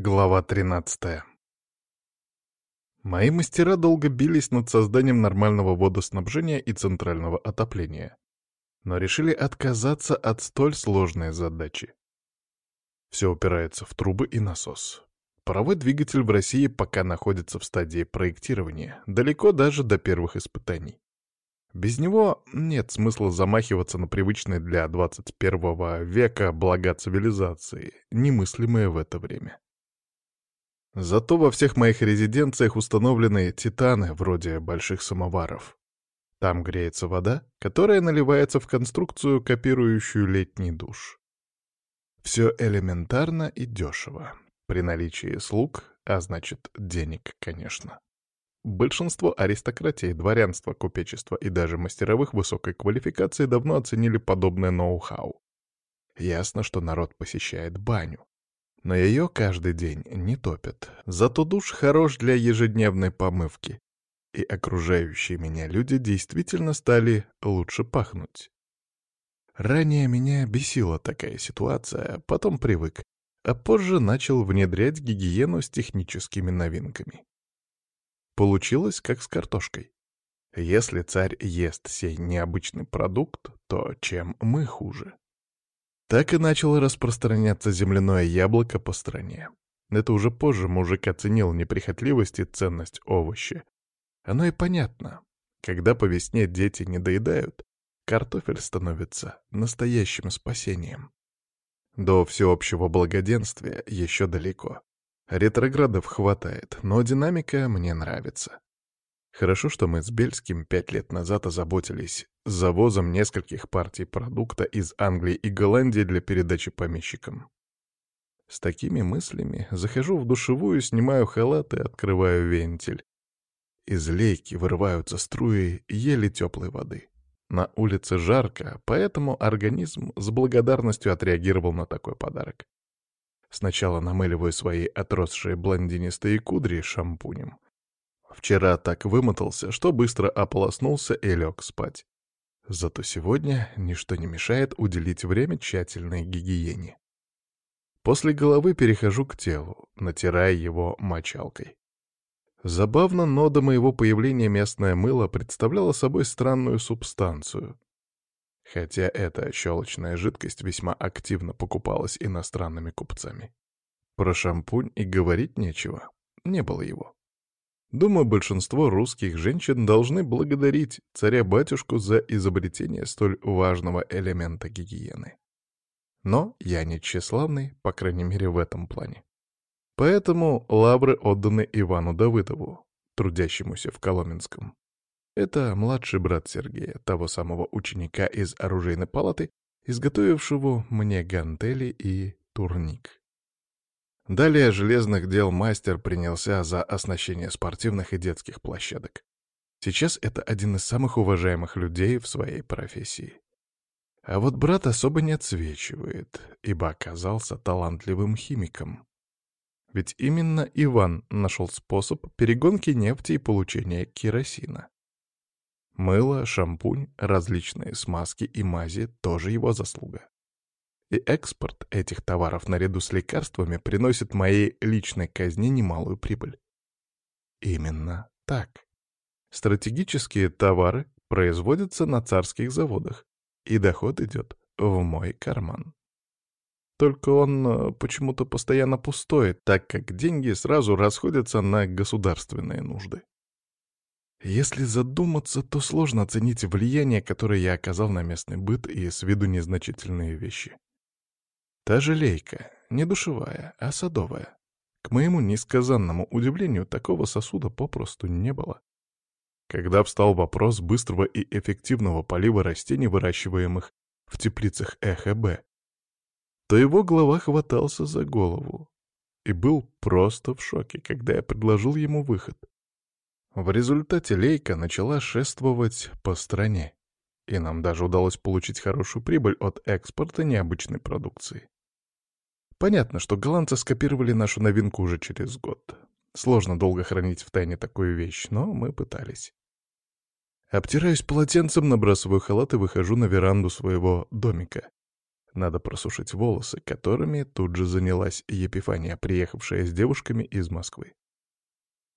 Глава 13 Мои мастера долго бились над созданием нормального водоснабжения и центрального отопления, но решили отказаться от столь сложной задачи. Все упирается в трубы и насос. Паровой двигатель в России пока находится в стадии проектирования, далеко даже до первых испытаний. Без него нет смысла замахиваться на привычные для 21 века блага цивилизации, немыслимые в это время. Зато во всех моих резиденциях установлены титаны, вроде больших самоваров. Там греется вода, которая наливается в конструкцию, копирующую летний душ. Все элементарно и дешево. При наличии слуг, а значит денег, конечно. Большинство аристократии, дворянства, купечества и даже мастеровых высокой квалификации давно оценили подобное ноу-хау. Ясно, что народ посещает баню. Но ее каждый день не топят. Зато душ хорош для ежедневной помывки. И окружающие меня люди действительно стали лучше пахнуть. Ранее меня бесила такая ситуация, потом привык, а позже начал внедрять гигиену с техническими новинками. Получилось как с картошкой. Если царь ест сей необычный продукт, то чем мы хуже? Так и начало распространяться земляное яблоко по стране. Это уже позже мужик оценил неприхотливость и ценность овоща. Оно и понятно. Когда по весне дети не доедают, картофель становится настоящим спасением. До всеобщего благоденствия еще далеко. Ретроградов хватает, но динамика мне нравится. Хорошо, что мы с Бельским пять лет назад озаботились завозом нескольких партий продукта из Англии и Голландии для передачи помещикам. С такими мыслями захожу в душевую, снимаю халат и открываю вентиль. Из лейки вырываются струи еле теплой воды. На улице жарко, поэтому организм с благодарностью отреагировал на такой подарок. Сначала намыливаю свои отросшие блондинистые кудри шампунем, Вчера так вымотался, что быстро ополоснулся и лег спать. Зато сегодня ничто не мешает уделить время тщательной гигиене. После головы перехожу к телу, натирая его мочалкой. Забавно, но до моего появления местное мыло представляло собой странную субстанцию. Хотя эта щелочная жидкость весьма активно покупалась иностранными купцами. Про шампунь и говорить нечего, не было его. Думаю, большинство русских женщин должны благодарить царя-батюшку за изобретение столь важного элемента гигиены. Но я не тщеславный, по крайней мере, в этом плане. Поэтому лавры отданы Ивану Давыдову, трудящемуся в Коломенском. Это младший брат Сергея, того самого ученика из оружейной палаты, изготовившего мне гантели и турник. Далее железных дел мастер принялся за оснащение спортивных и детских площадок. Сейчас это один из самых уважаемых людей в своей профессии. А вот брат особо не отсвечивает, ибо оказался талантливым химиком. Ведь именно Иван нашел способ перегонки нефти и получения керосина. Мыло, шампунь, различные смазки и мази — тоже его заслуга. И экспорт этих товаров наряду с лекарствами приносит моей личной казне немалую прибыль. Именно так. Стратегические товары производятся на царских заводах, и доход идет в мой карман. Только он э, почему-то постоянно пустой, так как деньги сразу расходятся на государственные нужды. Если задуматься, то сложно оценить влияние, которое я оказал на местный быт и с виду незначительные вещи. Та же лейка, не душевая, а садовая. К моему несказанному удивлению, такого сосуда попросту не было. Когда встал вопрос быстрого и эффективного полива растений, выращиваемых в теплицах ЭХБ, то его глава хватался за голову и был просто в шоке, когда я предложил ему выход. В результате лейка начала шествовать по стране, и нам даже удалось получить хорошую прибыль от экспорта необычной продукции. Понятно, что голландцы скопировали нашу новинку уже через год. Сложно долго хранить в тайне такую вещь, но мы пытались. Обтираюсь полотенцем, набрасываю халат и выхожу на веранду своего домика. Надо просушить волосы, которыми тут же занялась Епифания, приехавшая с девушками из Москвы.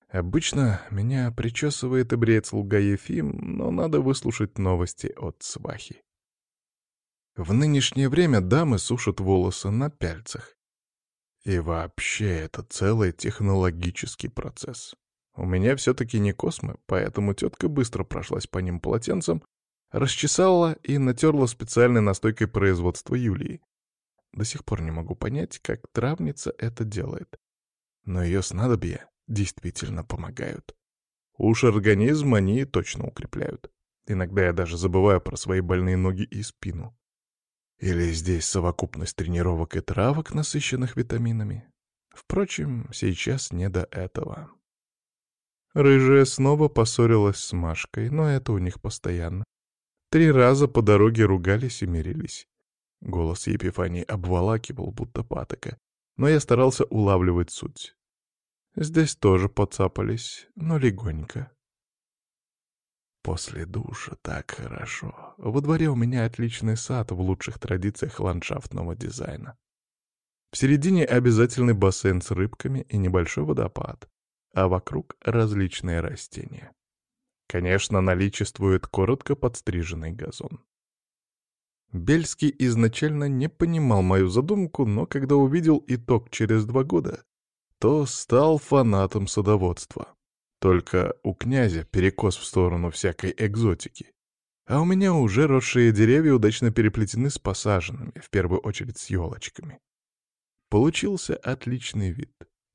Обычно меня причесывает и бреет слуга Ефим, но надо выслушать новости от свахи. В нынешнее время дамы сушат волосы на пяльцах. И вообще это целый технологический процесс. У меня все-таки не космы, поэтому тетка быстро прошлась по ним полотенцем, расчесала и натерла специальной настойкой производства Юлии. До сих пор не могу понять, как травница это делает. Но ее снадобья действительно помогают. Уж организм они точно укрепляют. Иногда я даже забываю про свои больные ноги и спину. Или здесь совокупность тренировок и травок, насыщенных витаминами? Впрочем, сейчас не до этого. Рыжая снова поссорилась с Машкой, но это у них постоянно. Три раза по дороге ругались и мирились. Голос Епифании обволакивал, будто патока, но я старался улавливать суть. Здесь тоже поцапались, но легонько. После душа так хорошо. Во дворе у меня отличный сад в лучших традициях ландшафтного дизайна. В середине обязательный бассейн с рыбками и небольшой водопад, а вокруг различные растения. Конечно, наличествует коротко подстриженный газон. Бельский изначально не понимал мою задумку, но когда увидел итог через два года, то стал фанатом садоводства. Только у князя перекос в сторону всякой экзотики. А у меня уже росшие деревья удачно переплетены с посаженными, в первую очередь с елочками. Получился отличный вид.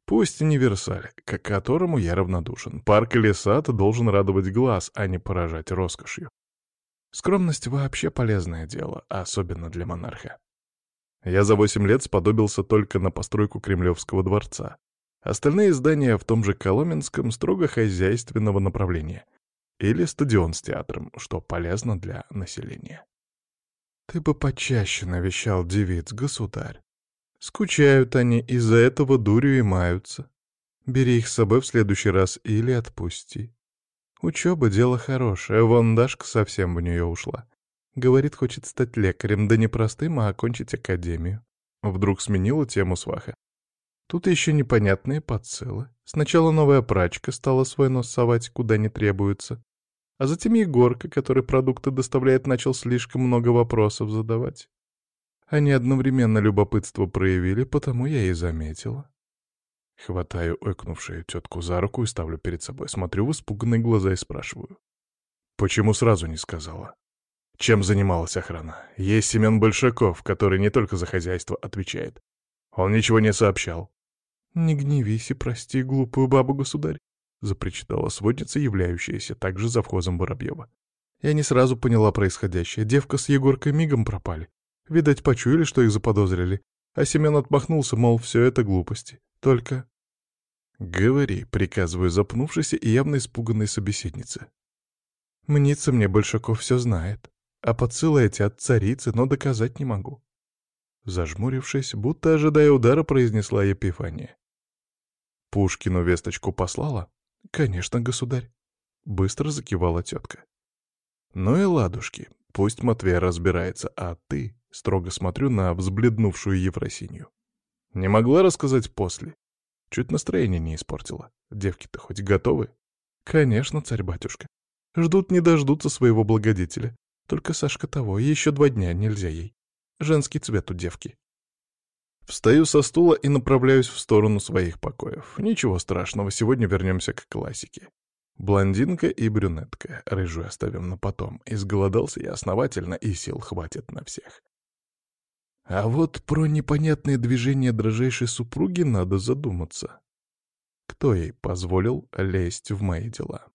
Пусть универсаль, к которому я равнодушен. Парк или сад должен радовать глаз, а не поражать роскошью. Скромность вообще полезное дело, особенно для монарха. Я за восемь лет сподобился только на постройку Кремлевского дворца. Остальные здания в том же Коломенском строго хозяйственного направления. Или стадион с театром, что полезно для населения. Ты бы почаще навещал девиц, государь. Скучают они, из-за этого дурью и маются. Бери их с собой в следующий раз или отпусти. Учеба — дело хорошее, вон Дашка совсем в нее ушла. Говорит, хочет стать лекарем, да не простым, а окончить академию. Вдруг сменила тему сваха. Тут еще непонятные подсылы. Сначала новая прачка стала свой нос совать, куда не требуется. А затем Егорка, который продукты доставляет, начал слишком много вопросов задавать. Они одновременно любопытство проявили, потому я и заметила. Хватаю ойкнувшую тетку за руку и ставлю перед собой. Смотрю в испуганные глаза и спрашиваю. Почему сразу не сказала? Чем занималась охрана? Есть Семен Большаков, который не только за хозяйство отвечает. Он ничего не сообщал. «Не гневись и прости глупую бабу-государь», — запричитала сводница, являющаяся также завхозом Воробьева. Я не сразу поняла происходящее. Девка с Егоркой мигом пропали. Видать, почуяли, что их заподозрили. А Семен отмахнулся, мол, все это глупости. Только... «Говори», — приказываю запнувшейся и явно испуганной собеседнице. «Мнится мне, Большаков все знает. А подсылы эти от царицы, но доказать не могу». Зажмурившись, будто ожидая удара, произнесла Епифания. Пушкину весточку послала? Конечно, государь. Быстро закивала тетка. Ну и ладушки, пусть Матвей разбирается, а ты, строго смотрю на взбледнувшую Ефросинью. Не могла рассказать после. Чуть настроение не испортила. Девки-то хоть готовы? Конечно, царь-батюшка. Ждут не дождутся своего благодетеля. Только Сашка того, еще два дня нельзя ей. Женский цвет у девки. Встаю со стула и направляюсь в сторону своих покоев. Ничего страшного, сегодня вернемся к классике. Блондинка и брюнетка. Рыжую оставим на потом. Изголодался я основательно, и сил хватит на всех. А вот про непонятные движения дрожайшей супруги надо задуматься. Кто ей позволил лезть в мои дела?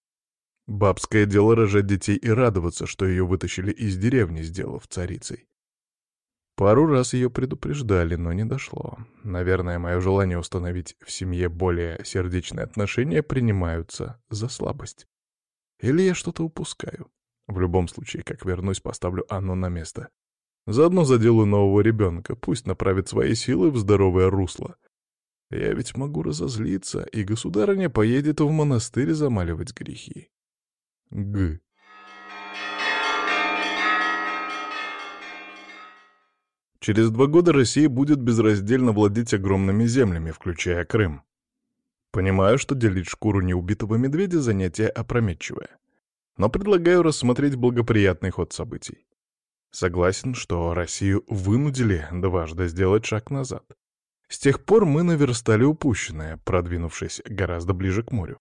Бабское дело рожать детей и радоваться, что ее вытащили из деревни, сделав царицей. Пару раз ее предупреждали, но не дошло. Наверное, мое желание установить в семье более сердечные отношения принимаются за слабость. Или я что-то упускаю. В любом случае, как вернусь, поставлю Анну на место. Заодно заделаю нового ребенка, пусть направит свои силы в здоровое русло. Я ведь могу разозлиться, и государыня поедет в монастырь замаливать грехи. Г. Через два года Россия будет безраздельно владеть огромными землями, включая Крым. Понимаю, что делить шкуру неубитого медведя — занятие опрометчивое. Но предлагаю рассмотреть благоприятный ход событий. Согласен, что Россию вынудили дважды сделать шаг назад. С тех пор мы наверстали упущенное, продвинувшись гораздо ближе к морю.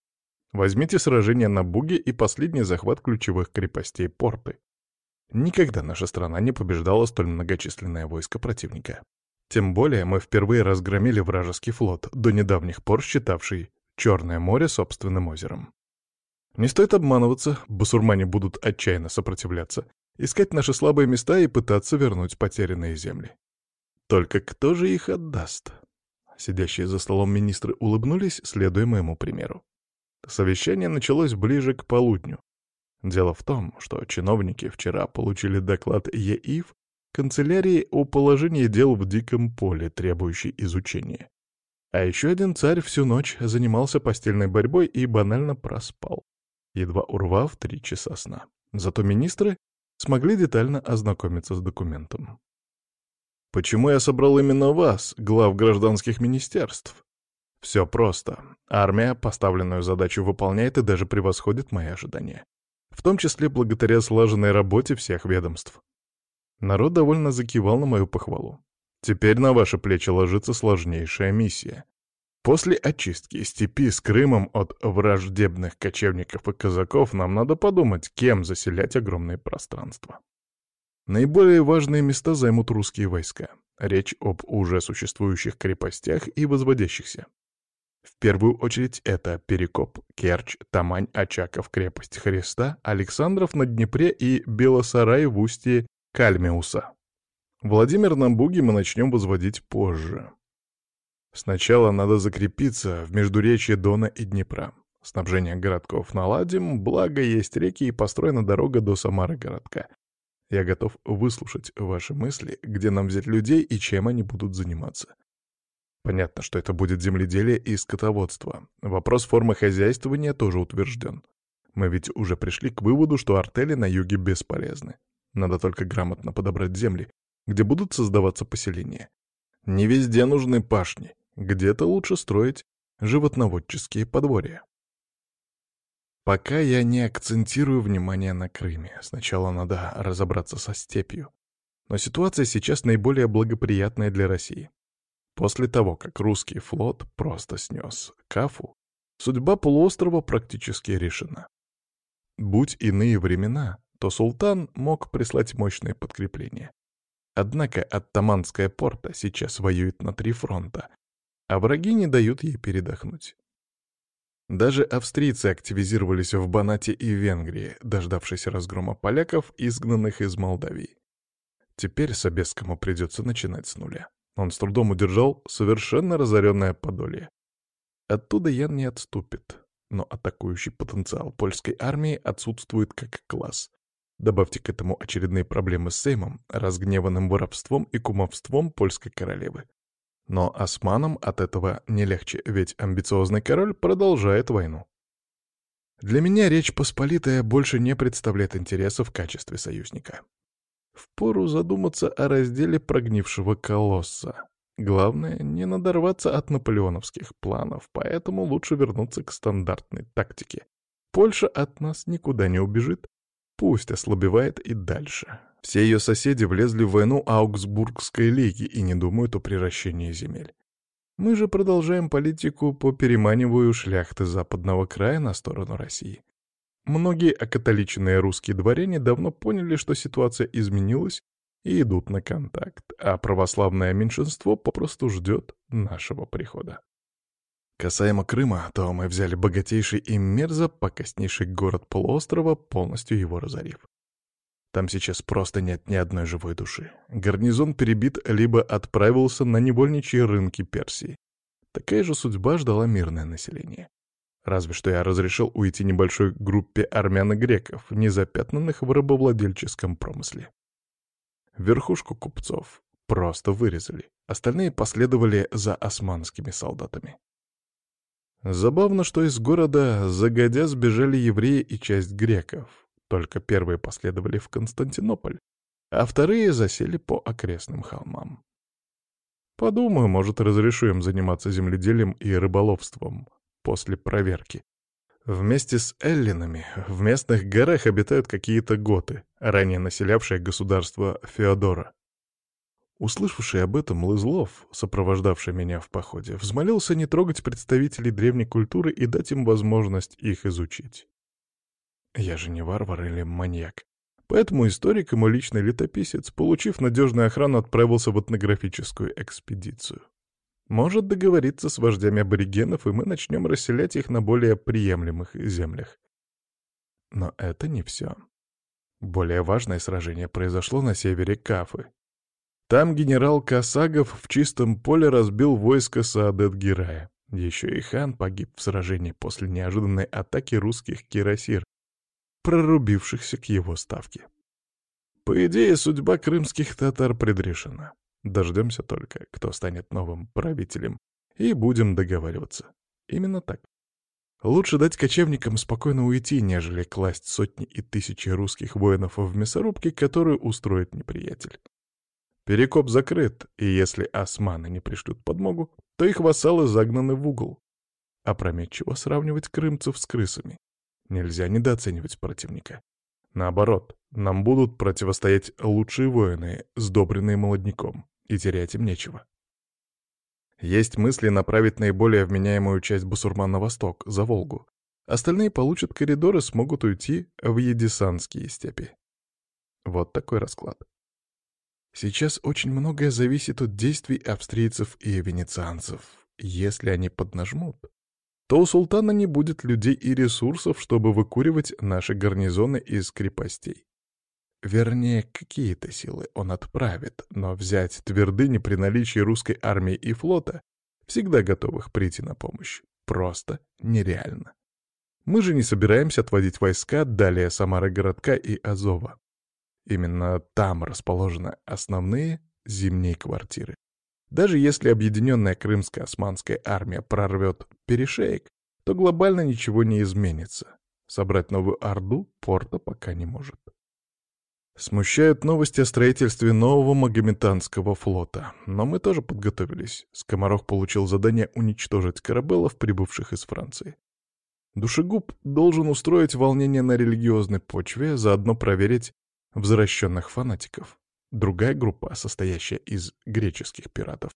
Возьмите сражение на Буге и последний захват ключевых крепостей порты. Никогда наша страна не побеждала столь многочисленное войско противника. Тем более мы впервые разгромили вражеский флот, до недавних пор считавший Черное море собственным озером. Не стоит обманываться, басурмане будут отчаянно сопротивляться, искать наши слабые места и пытаться вернуть потерянные земли. Только кто же их отдаст? Сидящие за столом министры улыбнулись, следуя моему примеру. Совещание началось ближе к полудню. Дело в том, что чиновники вчера получили доклад ЕИФ канцелярии о положении дел в диком поле, требующий изучения. А еще один царь всю ночь занимался постельной борьбой и банально проспал, едва урвав три часа сна. Зато министры смогли детально ознакомиться с документом. Почему я собрал именно вас, глав гражданских министерств? Все просто. Армия поставленную задачу выполняет и даже превосходит мои ожидания. В том числе благодаря слаженной работе всех ведомств. Народ довольно закивал на мою похвалу. Теперь на ваши плечи ложится сложнейшая миссия. После очистки степи с Крымом от враждебных кочевников и казаков нам надо подумать, кем заселять огромные пространства. Наиболее важные места займут русские войска. Речь об уже существующих крепостях и возводящихся. В первую очередь это Перекоп, Керчь, Тамань, Очаков, Крепость Христа, Александров на Днепре и Белосарай в устье Кальмеуса. Владимир на Буге мы начнем возводить позже. Сначала надо закрепиться в междуречье Дона и Днепра. Снабжение городков наладим, благо есть реки и построена дорога до Самары городка. Я готов выслушать ваши мысли, где нам взять людей и чем они будут заниматься. Понятно, что это будет земледелие и скотоводство. Вопрос формы хозяйствования тоже утвержден. Мы ведь уже пришли к выводу, что артели на юге бесполезны. Надо только грамотно подобрать земли, где будут создаваться поселения. Не везде нужны пашни, где-то лучше строить животноводческие подворья. Пока я не акцентирую внимание на Крыме. Сначала надо разобраться со степью. Но ситуация сейчас наиболее благоприятная для России. После того, как русский флот просто снес Кафу, судьба полуострова практически решена. Будь иные времена, то султан мог прислать мощное подкрепление. Однако Оттаманская порта сейчас воюет на три фронта, а враги не дают ей передохнуть. Даже австрийцы активизировались в Банате и Венгрии, дождавшись разгрома поляков, изгнанных из Молдавии. Теперь Собескому придется начинать с нуля. Он с трудом удержал совершенно разоренное Подолье. Оттуда Ян не отступит, но атакующий потенциал польской армии отсутствует как класс. Добавьте к этому очередные проблемы с Сеймом, разгневанным воровством и кумовством польской королевы. Но османам от этого не легче, ведь амбициозный король продолжает войну. Для меня Речь Посполитая больше не представляет интереса в качестве союзника. Впору задуматься о разделе прогнившего колосса. Главное, не надорваться от наполеоновских планов, поэтому лучше вернуться к стандартной тактике. Польша от нас никуда не убежит, пусть ослабевает и дальше. Все ее соседи влезли в войну Аугсбургской лиги и не думают о приращении земель. Мы же продолжаем политику по переманиванию шляхты западного края на сторону России. Многие окатоличенные русские дворяне давно поняли, что ситуация изменилась и идут на контакт, а православное меньшинство попросту ждет нашего прихода. Касаемо Крыма, то мы взяли богатейший и мерзо покоснейший город полуострова, полностью его разорив. Там сейчас просто нет ни одной живой души. Гарнизон перебит, либо отправился на невольничьи рынки Персии. Такая же судьба ждала мирное население. Разве что я разрешил уйти небольшой группе армян и греков, не запятнанных в рабовладельческом промысле. Верхушку купцов просто вырезали, остальные последовали за османскими солдатами. Забавно, что из города загодя сбежали евреи и часть греков, только первые последовали в Константинополь, а вторые засели по окрестным холмам. Подумаю, может, разрешу им заниматься земледелием и рыболовством после проверки. Вместе с эллинами в местных горах обитают какие-то готы, ранее населявшие государство Феодора. Услышавший об этом Лызлов, сопровождавший меня в походе, взмолился не трогать представителей древней культуры и дать им возможность их изучить. Я же не варвар или маньяк. Поэтому историк и мой личный летописец, получив надежную охрану, отправился в этнографическую экспедицию. Может договориться с вождями аборигенов, и мы начнем расселять их на более приемлемых землях. Но это не все. Более важное сражение произошло на севере Кафы. Там генерал Касагов в чистом поле разбил войско Саадет-Гирая. Еще и хан погиб в сражении после неожиданной атаки русских кирасир, прорубившихся к его ставке. По идее, судьба крымских татар предрешена. Дождемся только, кто станет новым правителем, и будем договариваться. Именно так. Лучше дать кочевникам спокойно уйти, нежели класть сотни и тысячи русских воинов в мясорубки, которые устроит неприятель. Перекоп закрыт, и если османы не пришлют подмогу, то их вассалы загнаны в угол. Опрометчиво сравнивать крымцев с крысами. Нельзя недооценивать противника. Наоборот, нам будут противостоять лучшие воины, сдобренные молодняком, и терять им нечего. Есть мысли направить наиболее вменяемую часть бусурман на восток, за Волгу. Остальные получат коридоры и смогут уйти в Едисанские степи. Вот такой расклад. Сейчас очень многое зависит от действий австрийцев и венецианцев. Если они поднажмут, то у султана не будет людей и ресурсов, чтобы выкуривать наши гарнизоны из крепостей. Вернее, какие-то силы он отправит, но взять твердыни при наличии русской армии и флота, всегда готовых прийти на помощь, просто нереально. Мы же не собираемся отводить войска далее Самары городка и Азова. Именно там расположены основные зимние квартиры. Даже если объединенная крымская османская армия прорвет перешеек, то глобально ничего не изменится. Собрать новую Орду Порта пока не может. Смущают новости о строительстве нового Магометанского флота. Но мы тоже подготовились. Скоморох получил задание уничтожить корабелов, прибывших из Франции. Душегуб должен устроить волнение на религиозной почве, заодно проверить возвращенных фанатиков. Другая группа, состоящая из греческих пиратов,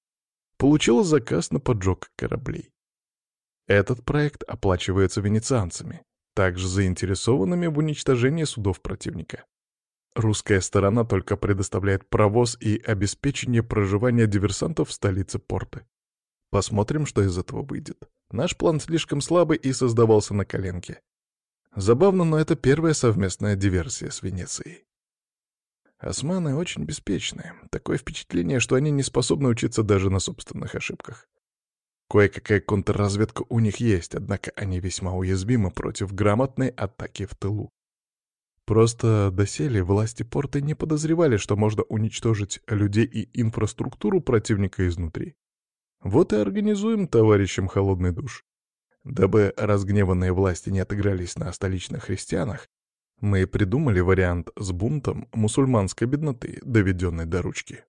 получила заказ на поджог кораблей. Этот проект оплачивается венецианцами, также заинтересованными в уничтожении судов противника. Русская сторона только предоставляет провоз и обеспечение проживания диверсантов в столице порты. Посмотрим, что из этого выйдет. Наш план слишком слабый и создавался на коленке. Забавно, но это первая совместная диверсия с Венецией. Османы очень беспечны. Такое впечатление, что они не способны учиться даже на собственных ошибках. Кое-какая контрразведка у них есть, однако они весьма уязвимы против грамотной атаки в тылу. Просто доселе власти порта не подозревали, что можно уничтожить людей и инфраструктуру противника изнутри. Вот и организуем товарищам холодный душ. Дабы разгневанные власти не отыгрались на столичных христианах, мы придумали вариант с бунтом мусульманской бедноты, доведенной до ручки.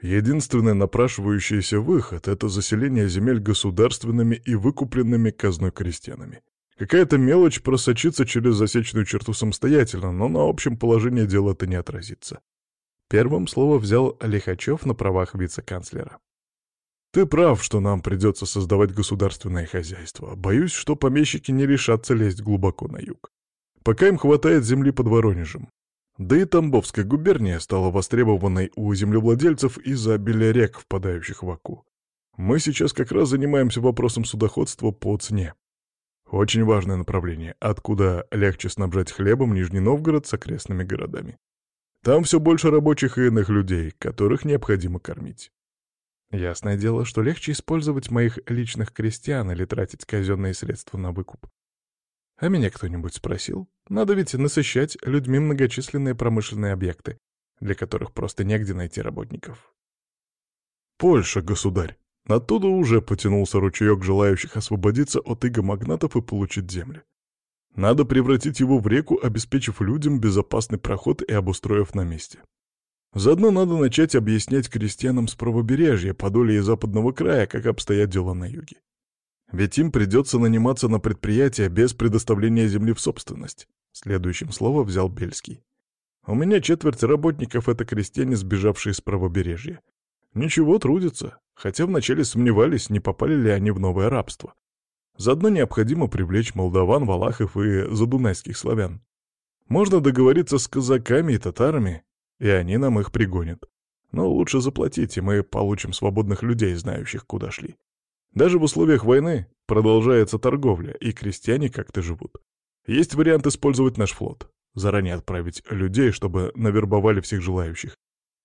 Единственный напрашивающийся выход — это заселение земель государственными и выкупленными казной крестьянами. Какая-то мелочь просочится через засечную черту самостоятельно, но на общем положении дела это не отразится. Первым слово взял Лихачев на правах вице-канцлера. «Ты прав, что нам придется создавать государственное хозяйство. Боюсь, что помещики не решатся лезть глубоко на юг. Пока им хватает земли под Воронежем. Да и Тамбовская губерния стала востребованной у землевладельцев из-за обилия рек, впадающих в Аку. Мы сейчас как раз занимаемся вопросом судоходства по цене. Очень важное направление, откуда легче снабжать хлебом Нижний Новгород с окрестными городами. Там все больше рабочих и иных людей, которых необходимо кормить. Ясное дело, что легче использовать моих личных крестьян или тратить казенные средства на выкуп. А меня кто-нибудь спросил? Надо ведь насыщать людьми многочисленные промышленные объекты, для которых просто негде найти работников. Польша, государь. Оттуда уже потянулся ручеек желающих освободиться от иго магнатов и получить земли. Надо превратить его в реку, обеспечив людям безопасный проход и обустроив на месте. Заодно надо начать объяснять крестьянам с правобережья, Подолья и Западного края, как обстоят дела на юге. Ведь им придется наниматься на предприятия без предоставления земли в собственность. Следующим слово взял Бельский. У меня четверть работников — это крестьяне, сбежавшие с правобережья. Ничего, трудятся, хотя вначале сомневались, не попали ли они в новое рабство. Заодно необходимо привлечь молдаван, валахов и задунайских славян. Можно договориться с казаками и татарами, и они нам их пригонят. Но лучше заплатить, и мы получим свободных людей, знающих, куда шли. Даже в условиях войны продолжается торговля, и крестьяне как-то живут. Есть вариант использовать наш флот. Заранее отправить людей, чтобы навербовали всех желающих.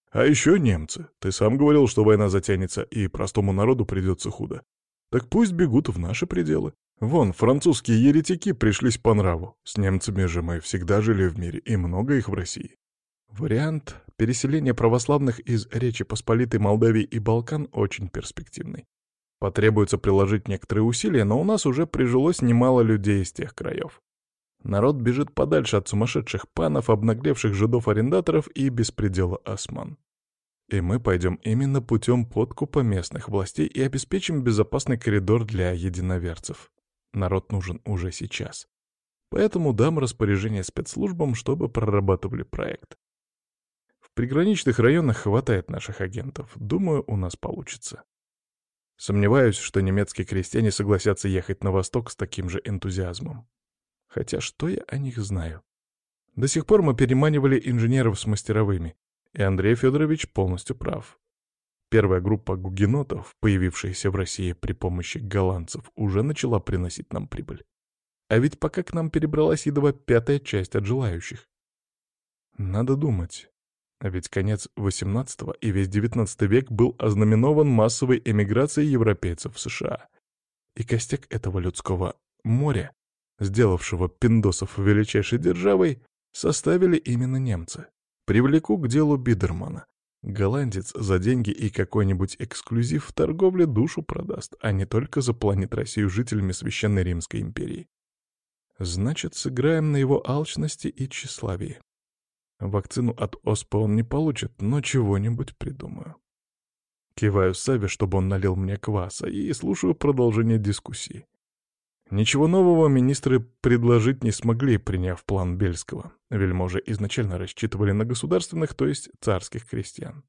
А еще немцы. Ты сам говорил, что война затянется, и простому народу придется худо. Так пусть бегут в наши пределы. Вон, французские еретики пришлись по нраву. С немцами же мы всегда жили в мире, и много их в России. Вариант переселения православных из Речи Посполитой Молдавии и Балкан очень перспективный. Потребуется приложить некоторые усилия, но у нас уже прижилось немало людей из тех краев. Народ бежит подальше от сумасшедших панов, обнаглевших жидов-арендаторов и беспредела осман. И мы пойдем именно путем подкупа местных властей и обеспечим безопасный коридор для единоверцев. Народ нужен уже сейчас. Поэтому дам распоряжение спецслужбам, чтобы прорабатывали проект. В приграничных районах хватает наших агентов. Думаю, у нас получится. Сомневаюсь, что немецкие крестьяне согласятся ехать на восток с таким же энтузиазмом. Хотя что я о них знаю? До сих пор мы переманивали инженеров с мастеровыми, и Андрей Федорович полностью прав. Первая группа гугенотов, появившаяся в России при помощи голландцев, уже начала приносить нам прибыль. А ведь пока к нам перебралась едва пятая часть от желающих. Надо думать. А ведь конец XVIII и весь XIX век был ознаменован массовой эмиграцией европейцев в США. И костяк этого людского моря сделавшего пиндосов величайшей державой, составили именно немцы. Привлеку к делу Бидермана. Голландец за деньги и какой-нибудь эксклюзив в торговле душу продаст, а не только запланит Россию жителями Священной Римской империи. Значит, сыграем на его алчности и тщеславии. Вакцину от оспы он не получит, но чего-нибудь придумаю. Киваю Саве, чтобы он налил мне кваса, и слушаю продолжение дискуссии. Ничего нового министры предложить не смогли, приняв план Бельского. Вельможи изначально рассчитывали на государственных, то есть царских крестьян.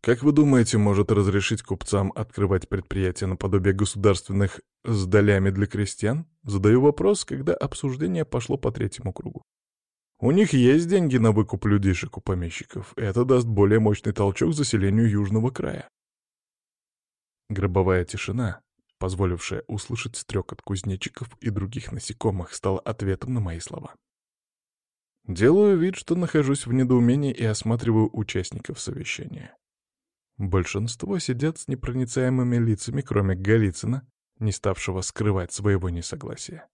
Как вы думаете, может разрешить купцам открывать предприятия наподобие государственных с долями для крестьян? Задаю вопрос, когда обсуждение пошло по третьему кругу. У них есть деньги на выкуп людишек у помещиков. Это даст более мощный толчок заселению южного края. Гробовая тишина, позволившая услышать стрекот кузнечиков и других насекомых, стала ответом на мои слова. Делаю вид, что нахожусь в недоумении и осматриваю участников совещания. Большинство сидят с непроницаемыми лицами, кроме Голицына, не ставшего скрывать своего несогласия.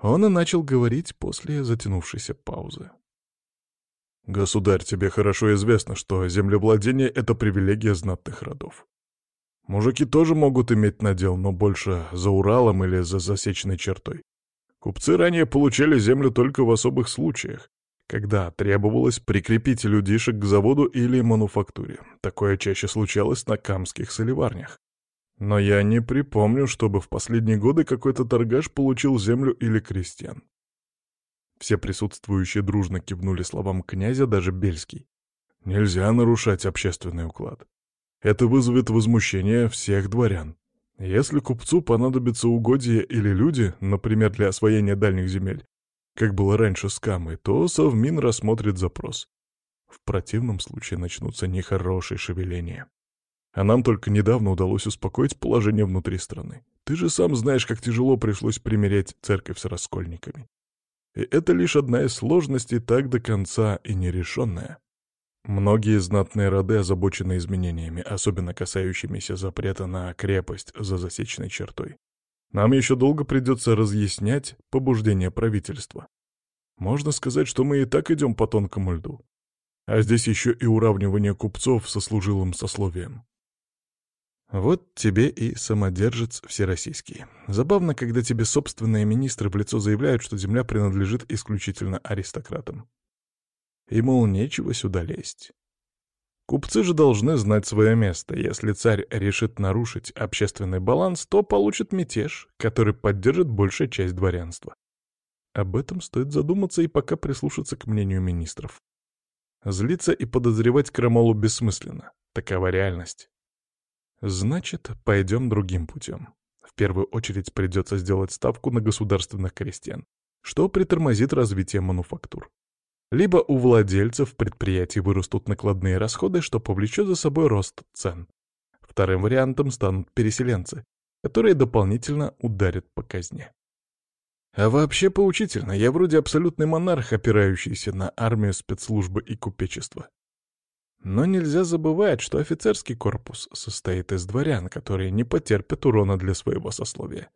Он и начал говорить после затянувшейся паузы. «Государь, тебе хорошо известно, что землевладение — это привилегия знатных родов. Мужики тоже могут иметь надел, но больше за Уралом или за засечной чертой. Купцы ранее получали землю только в особых случаях, когда требовалось прикрепить людишек к заводу или мануфактуре. Такое чаще случалось на камских соливарнях. Но я не припомню, чтобы в последние годы какой-то торгаш получил землю или крестьян. Все присутствующие дружно кивнули словам князя, даже Бельский. Нельзя нарушать общественный уклад. Это вызовет возмущение всех дворян. Если купцу понадобятся угодья или люди, например, для освоения дальних земель, как было раньше с Камой, то Совмин рассмотрит запрос. В противном случае начнутся нехорошие шевеления. А нам только недавно удалось успокоить положение внутри страны. Ты же сам знаешь, как тяжело пришлось примирять церковь с раскольниками. И это лишь одна из сложностей, так до конца и нерешенная. Многие знатные роды озабочены изменениями, особенно касающимися запрета на крепость за засечной чертой. Нам еще долго придется разъяснять побуждение правительства. Можно сказать, что мы и так идем по тонкому льду. А здесь еще и уравнивание купцов со служилым сословием. Вот тебе и самодержец всероссийский. Забавно, когда тебе собственные министры в лицо заявляют, что земля принадлежит исключительно аристократам. И, мол, нечего сюда лезть. Купцы же должны знать свое место. Если царь решит нарушить общественный баланс, то получит мятеж, который поддержит большая часть дворянства. Об этом стоит задуматься и пока прислушаться к мнению министров. Злиться и подозревать Крамолу бессмысленно. Такова реальность. Значит, пойдем другим путем. В первую очередь придется сделать ставку на государственных крестьян, что притормозит развитие мануфактур. Либо у владельцев предприятий вырастут накладные расходы, что повлечет за собой рост цен. Вторым вариантом станут переселенцы, которые дополнительно ударят по казне. А вообще поучительно, я вроде абсолютный монарх, опирающийся на армию, спецслужбы и купечество. Но нельзя забывать, что офицерский корпус состоит из дворян, которые не потерпят урона для своего сословия.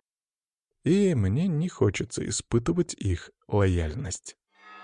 И мне не хочется испытывать их лояльность.